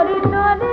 হরি নরে